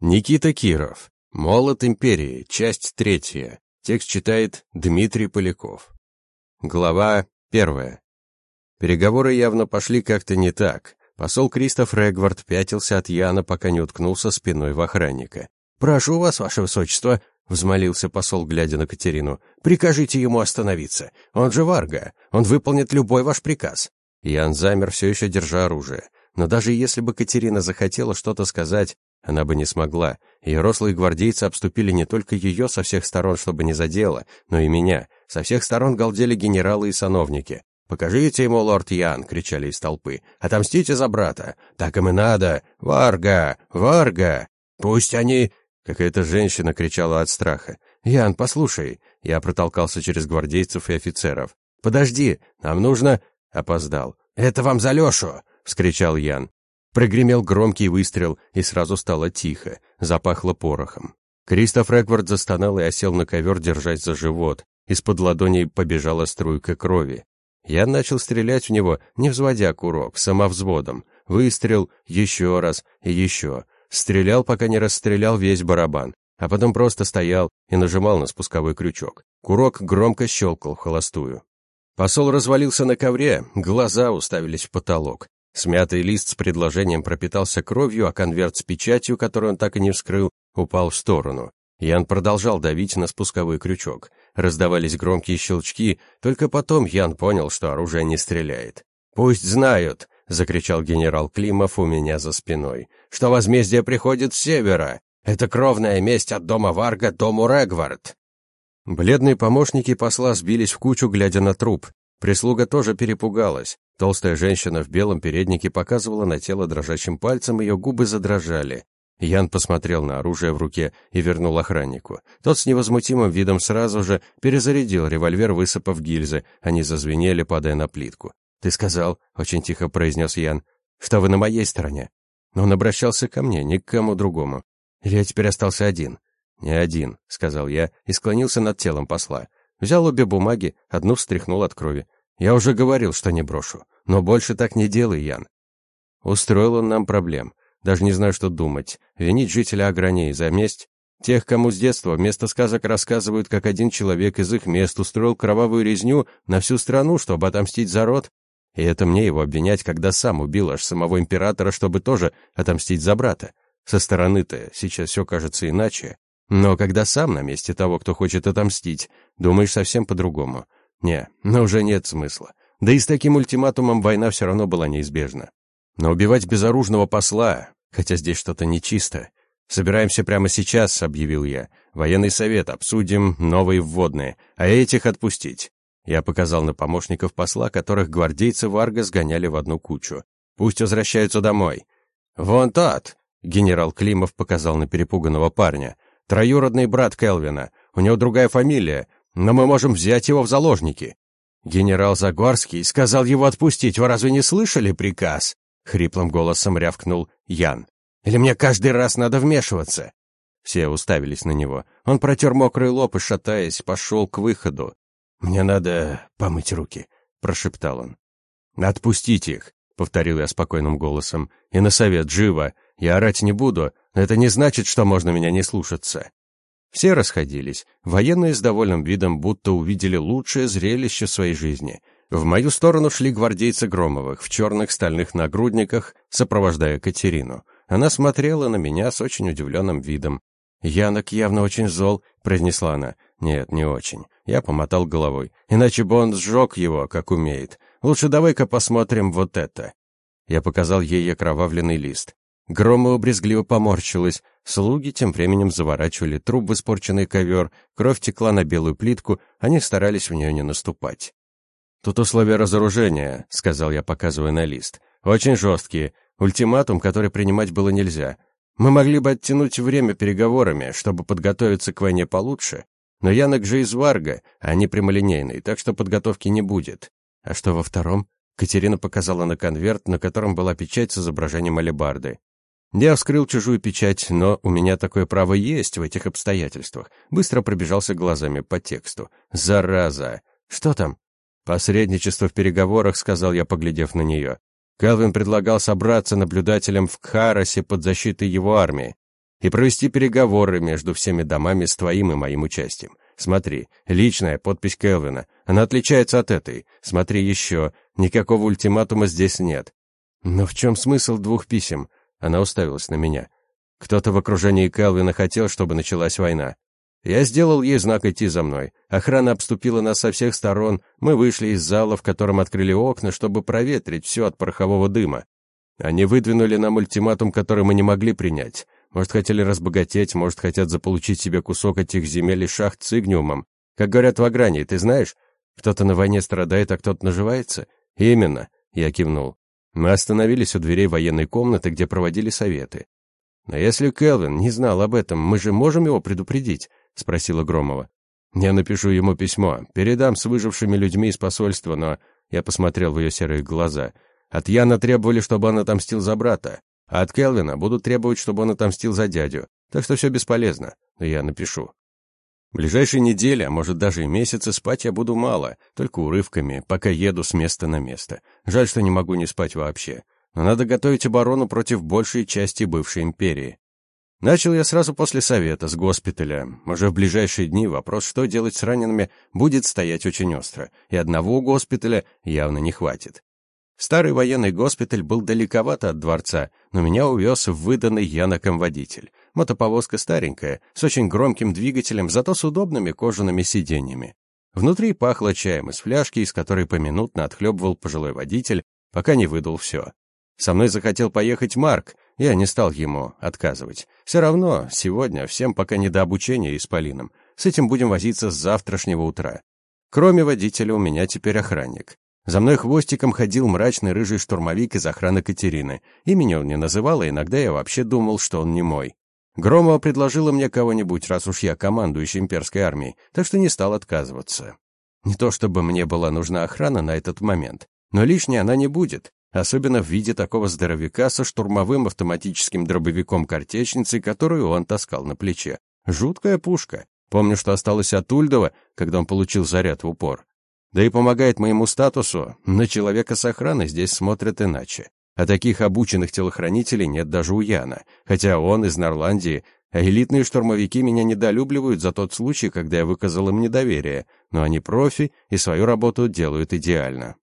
Никита Киров. Молот империи. Часть третья. Текст читает Дмитрий Поляков. Глава первая. Переговоры явно пошли как-то не так. Посол Кристоф Регвард пятился от Яна, пока не уткнулся спиной в охранника. «Прошу вас, ваше высочество», — взмолился посол, глядя на Катерину, — «прикажите ему остановиться. Он же Варга. Он выполнит любой ваш приказ». Ян замер, все еще держа оружие. Но даже если бы Катерина захотела что-то сказать, она бы не смогла. Ее рослые гвардейцы обступили не только ее со всех сторон, чтобы не задело, но и меня. Со всех сторон галдели генералы и сановники. «Покажите ему, лорд Ян!» — кричали из толпы. «Отомстите за брата! Так им и надо! Варга! Варга! Пусть они...» Какая-то женщина кричала от страха. «Ян, послушай!» Я протолкался через гвардейцев и офицеров. «Подожди! Нам нужно...» Опоздал. «Это вам за Лешу!» — вскричал Ян. Прогремел громкий выстрел, и сразу стало тихо, запахло порохом. Кристоф Реквард застонал и осел на ковер, держась за живот. Из-под ладоней побежала струйка крови. Я начал стрелять в него, не взводя курок, самовзводом. Выстрел, еще раз и еще. Стрелял, пока не расстрелял весь барабан. А потом просто стоял и нажимал на спусковой крючок. Курок громко щелкал холостую. Посол развалился на ковре, глаза уставились в потолок. Смятый лист с предложением пропитался кровью, а конверт с печатью, который он так и не вскрыл, упал в сторону. Ян продолжал давить на спусковой крючок. Раздавались громкие щелчки, только потом Ян понял, что оружие не стреляет. «Пусть знают!» — закричал генерал Климов у меня за спиной. «Что возмездие приходит с севера! Это кровная месть от дома Варга дому Регвард!» Бледные помощники посла сбились в кучу, глядя на труп. Прислуга тоже перепугалась. Толстая женщина в белом переднике показывала на тело дрожащим пальцем, ее губы задрожали. Ян посмотрел на оружие в руке и вернул охраннику. Тот с невозмутимым видом сразу же перезарядил револьвер, высыпав гильзы. Они зазвенели, падая на плитку. «Ты сказал», — очень тихо произнес Ян, — «что вы на моей стороне». Но он обращался ко мне, ни к кому другому. Я теперь остался один? «Не один», — сказал я и склонился над телом посла. Взял обе бумаги, одну встряхнул от крови. «Я уже говорил, что не брошу. Но больше так не делай, Ян». Устроил он нам проблем. Даже не знаю, что думать. Винить жителя Аграней за месть? Тех, кому с детства вместо сказок рассказывают, как один человек из их мест устроил кровавую резню на всю страну, чтобы отомстить за род? И это мне его обвинять, когда сам убил аж самого императора, чтобы тоже отомстить за брата. Со стороны-то сейчас все кажется иначе. Но когда сам на месте того, кто хочет отомстить, думаешь совсем по-другому. Не, но уже нет смысла. Да и с таким ультиматумом война все равно была неизбежна. Но убивать безоружного посла, хотя здесь что-то нечисто. Собираемся прямо сейчас, объявил я. Военный совет, обсудим новые вводные, а этих отпустить. Я показал на помощников посла, которых гвардейцы Варга сгоняли в одну кучу. Пусть возвращаются домой. Вон тот, генерал Климов показал на перепуганного парня. Троюродный брат Келвина. У него другая фамилия, но мы можем взять его в заложники. Генерал Загорский сказал его отпустить. Вы разве не слышали приказ? хриплым голосом рявкнул Ян. Или мне каждый раз надо вмешиваться? Все уставились на него. Он протер мокрый лоб и, шатаясь, пошел к выходу. «Мне надо помыть руки», — прошептал он. «Отпустите их», — повторил я спокойным голосом. «И на совет, живо. Я орать не буду, это не значит, что можно меня не слушаться». Все расходились. Военные с довольным видом будто увидели лучшее зрелище своей жизни — в мою сторону шли гвардейцы Громовых в черных стальных нагрудниках, сопровождая Катерину. Она смотрела на меня с очень удивленным видом. «Янок явно очень зол», — произнесла она. «Нет, не очень». Я помотал головой. «Иначе бы он сжег его, как умеет. Лучше давай-ка посмотрим вот это». Я показал ей окровавленный лист. Громова брезгливо поморщилась. Слуги тем временем заворачивали труп в испорченный ковер, кровь текла на белую плитку, они старались в нее не наступать. «Тут условия разоружения», — сказал я, показывая на лист. «Очень жесткие. Ультиматум, который принимать было нельзя. Мы могли бы оттянуть время переговорами, чтобы подготовиться к войне получше. Но Янок же из Варга, а не прямолинейный, так что подготовки не будет. А что во втором?» Катерина показала на конверт, на котором была печать с изображением алебарды. Я вскрыл чужую печать, но у меня такое право есть в этих обстоятельствах. Быстро пробежался глазами по тексту. «Зараза! Что там?» «Посредничество в переговорах», — сказал я, поглядев на нее. Калвин предлагал собраться наблюдателем в Кхаросе под защитой его армии. и провести переговоры между всеми домами с твоим и моим участием. Смотри, личная подпись Келвина. Она отличается от этой. Смотри еще. Никакого ультиматума здесь нет. Но в чем смысл двух писем? Она уставилась на меня. Кто-то в окружении Келвина хотел, чтобы началась война. Я сделал ей знак идти за мной. Охрана обступила нас со всех сторон. Мы вышли из зала, в котором открыли окна, чтобы проветрить все от порохового дыма. Они выдвинули нам ультиматум, который мы не могли принять. Может, хотели разбогатеть, может, хотят заполучить себе кусок этих земель и шахт с игниумом. Как говорят в Агрании, ты знаешь? Кто-то на войне страдает, а кто-то наживается? Именно, я кивнул. Мы остановились у дверей военной комнаты, где проводили советы. Но если Келвин не знал об этом, мы же можем его предупредить, спросила Громова. Я напишу ему письмо, передам с выжившими людьми из посольства, но я посмотрел в ее серые глаза. От Яна требовали, чтобы он отомстил за брата, а от Келвина будут требовать, чтобы он отомстил за дядю. Так что все бесполезно, но я напишу. Ближайшие недели, а может даже и месяцы, спать я буду мало, только урывками, пока еду с места на место. Жаль, что не могу не спать вообще. Но надо готовить оборону против большей части бывшей империи. Начал я сразу после совета с госпиталя. Уже в ближайшие дни вопрос, что делать с ранеными, будет стоять очень остро, и одного госпиталя явно не хватит. Старый военный госпиталь был далековато от дворца, но меня увез выданный Яноком водитель. Мотоповозка старенькая, с очень громким двигателем, зато с удобными кожаными сиденьями. Внутри пахло чаем из фляжки, из которой поминутно отхлебывал пожилой водитель, пока не выдал все. Со мной захотел поехать Марк, я не стал ему отказывать. Все равно, сегодня всем пока не до обучения исполинам. С этим будем возиться с завтрашнего утра. Кроме водителя у меня теперь охранник. За мной хвостиком ходил мрачный рыжий штурмовик из охраны Катерины. Имени он не называл, а иногда я вообще думал, что он не мой. Громова предложила мне кого-нибудь, раз уж я командующий имперской армией, так что не стал отказываться. Не то чтобы мне была нужна охрана на этот момент, но лишней она не будет, особенно в виде такого здоровяка со штурмовым автоматическим дробовиком картечницы, которую он таскал на плече. Жуткая пушка. Помню, что осталось от Ульдова, когда он получил заряд в упор. Да и помогает моему статусу, на человека с охраной здесь смотрят иначе. А таких обученных телохранителей нет даже у Яна, хотя он из Норландии, а элитные штурмовики меня недолюбливают за тот случай, когда я выказал им недоверие, но они профи и свою работу делают идеально.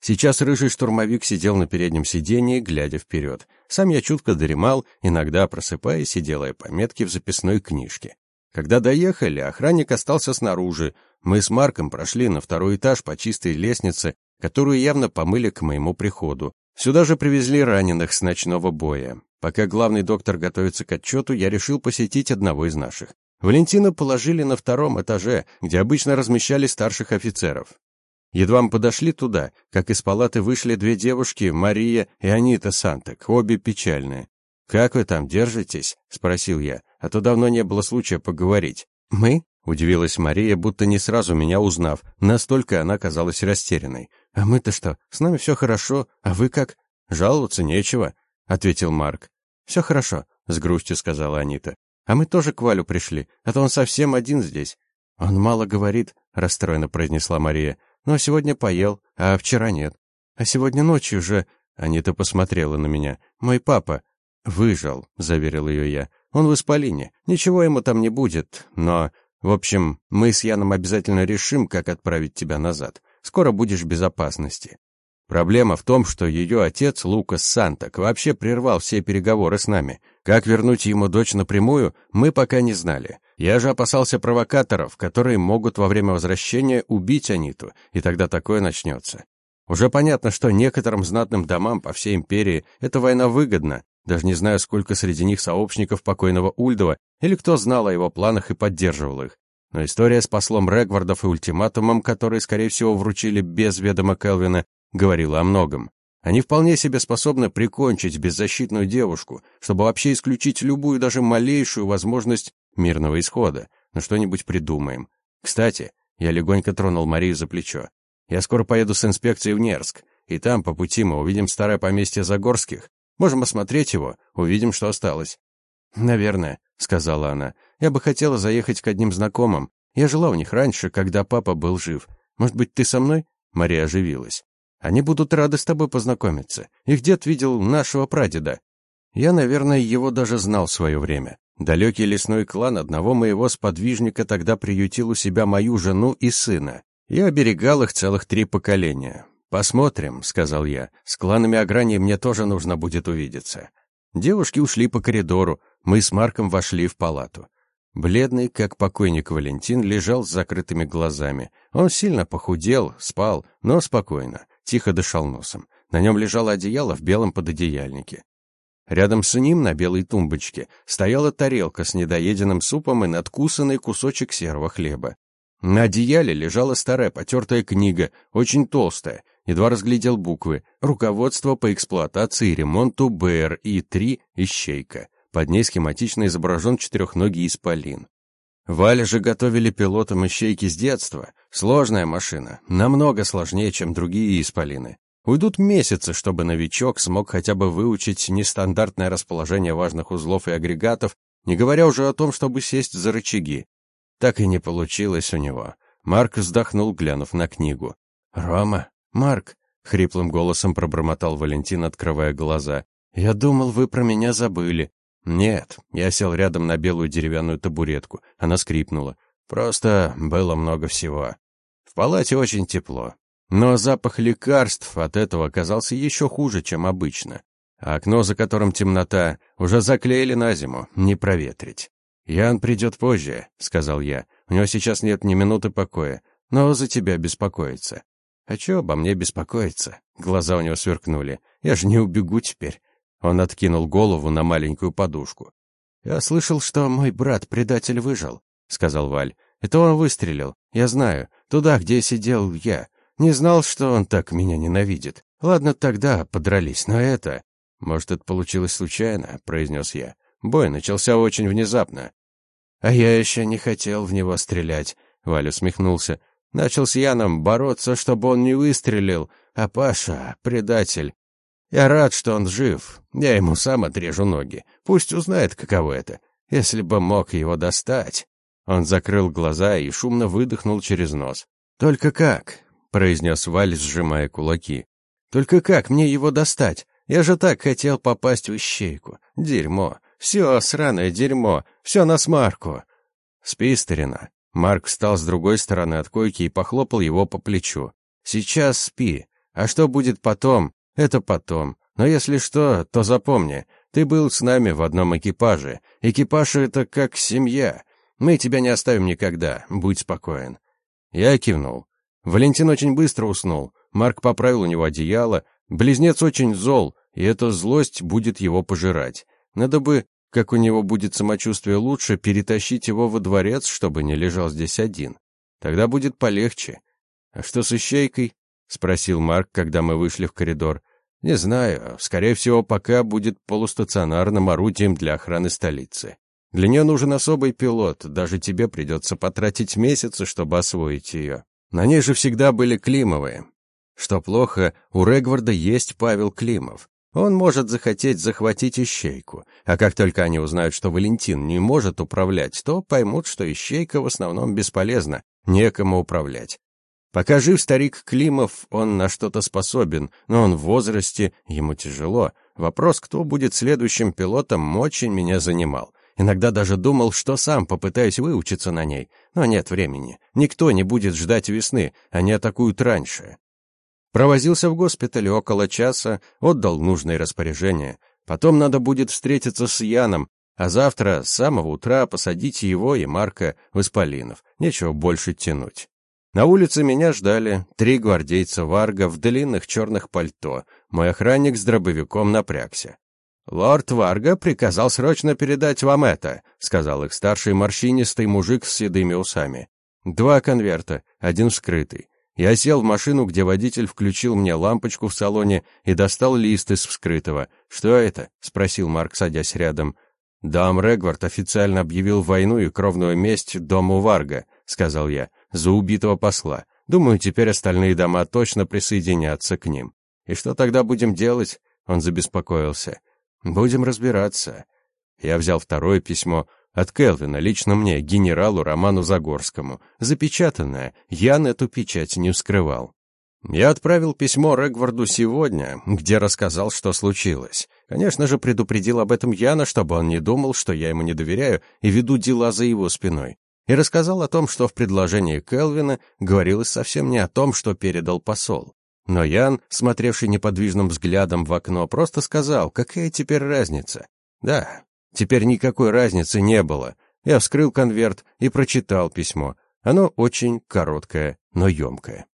Сейчас рыжий штурмовик сидел на переднем сиденье, глядя вперед. Сам я чутко дремал, иногда просыпаясь и делая пометки в записной книжке. Когда доехали, охранник остался снаружи, мы с Марком прошли на второй этаж по чистой лестнице, которую явно помыли к моему приходу. Сюда же привезли раненых с ночного боя. Пока главный доктор готовится к отчету, я решил посетить одного из наших. Валентина положили на втором этаже, где обычно размещали старших офицеров. Едва мы подошли туда, как из палаты вышли две девушки, Мария и Анита Сантек, обе печальные. «Как вы там держитесь?» — спросил я, а то давно не было случая поговорить. «Мы?» Удивилась Мария, будто не сразу меня узнав, настолько она казалась растерянной. «А мы-то что? С нами все хорошо, а вы как?» «Жаловаться нечего», — ответил Марк. «Все хорошо», — с грустью сказала Анита. «А мы тоже к Валю пришли, а то он совсем один здесь». «Он мало говорит», — расстроенно произнесла Мария. «Но сегодня поел, а вчера нет. А сегодня ночью уже...» Анита посмотрела на меня. «Мой папа...» «Выжил», — заверил ее я. «Он в Исполине. Ничего ему там не будет, но...» В общем, мы с Яном обязательно решим, как отправить тебя назад. Скоро будешь в безопасности. Проблема в том, что ее отец, Лукас Сантак, вообще прервал все переговоры с нами. Как вернуть ему дочь напрямую, мы пока не знали. Я же опасался провокаторов, которые могут во время возвращения убить Аниту, и тогда такое начнется. Уже понятно, что некоторым знатным домам по всей империи эта война выгодна, даже не знаю, сколько среди них сообщников покойного Ульдова или кто знал о его планах и поддерживал их. Но история с послом Регвардов и ультиматумом, который, скорее всего, вручили без ведома Келвина, говорила о многом. Они вполне себе способны прикончить беззащитную девушку, чтобы вообще исключить любую, даже малейшую возможность мирного исхода. Но что-нибудь придумаем. Кстати, я легонько тронул Марию за плечо. Я скоро поеду с инспекцией в Нерск, и там по пути мы увидим старое поместье Загорских, Можем осмотреть его, увидим, что осталось». «Наверное», — сказала она. «Я бы хотела заехать к одним знакомым. Я жила у них раньше, когда папа был жив. Может быть, ты со мной?» Мария оживилась. «Они будут рады с тобой познакомиться. Их дед видел нашего прадеда». Я, наверное, его даже знал в свое время. Далекий лесной клан одного моего сподвижника тогда приютил у себя мою жену и сына. Я оберегал их целых три поколения. «Посмотрим», — сказал я. «С кланами Аграни мне тоже нужно будет увидеться». Девушки ушли по коридору. Мы с Марком вошли в палату. Бледный, как покойник Валентин, лежал с закрытыми глазами. Он сильно похудел, спал, но спокойно, тихо дышал носом. На нем лежало одеяло в белом пододеяльнике. Рядом с ним на белой тумбочке стояла тарелка с недоеденным супом и надкусанный кусочек серого хлеба. На одеяле лежала старая потертая книга, очень толстая, едва разглядел буквы «Руководство по эксплуатации и ремонту БРИ-3 «Ищейка». Под ней схематично изображен четырехногий исполин. Валя же готовили пилотом ищейки с детства. Сложная машина, намного сложнее, чем другие исполины. Уйдут месяцы, чтобы новичок смог хотя бы выучить нестандартное расположение важных узлов и агрегатов, не говоря уже о том, чтобы сесть за рычаги. Так и не получилось у него. Марк вздохнул, глянув на книгу. «Рома, Марк», — хриплым голосом пробормотал Валентин, открывая глаза, — «я думал, вы про меня забыли. «Нет». Я сел рядом на белую деревянную табуретку. Она скрипнула. «Просто было много всего. В палате очень тепло. Но запах лекарств от этого оказался еще хуже, чем обычно. А окно, за которым темнота, уже заклеили на зиму, не проветрить. «Ян придет позже», — сказал я. «У него сейчас нет ни минуты покоя, но за тебя беспокоится». «А чё обо мне беспокоиться?» Глаза у него сверкнули. «Я же не убегу теперь. Он откинул голову на маленькую подушку. «Я слышал, что мой брат-предатель выжил», — сказал Валь. «Это он выстрелил. Я знаю. Туда, где сидел я. Не знал, что он так меня ненавидит. Ладно, тогда подрались, но это...» «Может, это получилось случайно?» — произнес я. «Бой начался очень внезапно». «А я еще не хотел в него стрелять», — Валя усмехнулся. «Начал с Яном бороться, чтобы он не выстрелил, а Паша — предатель. Я рад, что он жив. Я ему сам отрежу ноги. Пусть узнает, каково это. Если бы мог его достать. Он закрыл глаза и шумно выдохнул через нос. Только как? произнес Валь, сжимая кулаки. Только как мне его достать? Я же так хотел попасть в ищейку. Дерьмо. Все сраное дерьмо. Все на смарку. Спи, старина. Марк встал с другой стороны от койки и похлопал его по плечу. Сейчас спи. А что будет потом, это потом. Но если что, то запомни, ты был с нами в одном экипаже. Экипаж — это как семья. Мы тебя не оставим никогда, будь спокоен». Я кивнул. Валентин очень быстро уснул. Марк поправил у него одеяло. Близнец очень зол, и эта злость будет его пожирать. Надо бы, как у него будет самочувствие лучше, перетащить его во дворец, чтобы не лежал здесь один. Тогда будет полегче. А что с ищейкой? — спросил Марк, когда мы вышли в коридор. «Не знаю. Скорее всего, пока будет полустационарным орудием для охраны столицы. Для нее нужен особый пилот, даже тебе придется потратить месяцы, чтобы освоить ее. На ней же всегда были Климовые. Что плохо, у Регварда есть Павел Климов. Он может захотеть захватить ищейку, а как только они узнают, что Валентин не может управлять, то поймут, что ищейка в основном бесполезна, некому управлять. Пока жив старик Климов, он на что-то способен, но он в возрасте, ему тяжело. Вопрос, кто будет следующим пилотом, очень меня занимал. Иногда даже думал, что сам попытаюсь выучиться на ней, но нет времени. Никто не будет ждать весны, они атакуют раньше. Провозился в госпитале около часа, отдал нужные распоряжения. Потом надо будет встретиться с Яном, а завтра с самого утра посадить его и Марка в Исполинов. Нечего больше тянуть. На улице меня ждали три гвардейца Варга в длинных черных пальто. Мой охранник с дробовиком напрягся. «Лорд Варга приказал срочно передать вам это», — сказал их старший морщинистый мужик с седыми усами. «Два конверта, один вскрытый. Я сел в машину, где водитель включил мне лампочку в салоне и достал лист из вскрытого. «Что это?» — спросил Марк, садясь рядом. «Дам Регвард официально объявил войну и кровную месть дому Варга», — сказал я за убитого посла. Думаю, теперь остальные дома точно присоединятся к ним. И что тогда будем делать? Он забеспокоился. Будем разбираться. Я взял второе письмо от Келвина, лично мне, генералу Роману Загорскому. Запечатанное. Ян эту печать не вскрывал. Я отправил письмо Регварду сегодня, где рассказал, что случилось. Конечно же, предупредил об этом Яна, чтобы он не думал, что я ему не доверяю и веду дела за его спиной. И рассказал о том, что в предложении Келвина говорилось совсем не о том, что передал посол. Но Ян, смотревший неподвижным взглядом в окно, просто сказал, какая теперь разница. Да, теперь никакой разницы не было. Я вскрыл конверт и прочитал письмо. Оно очень короткое, но емкое.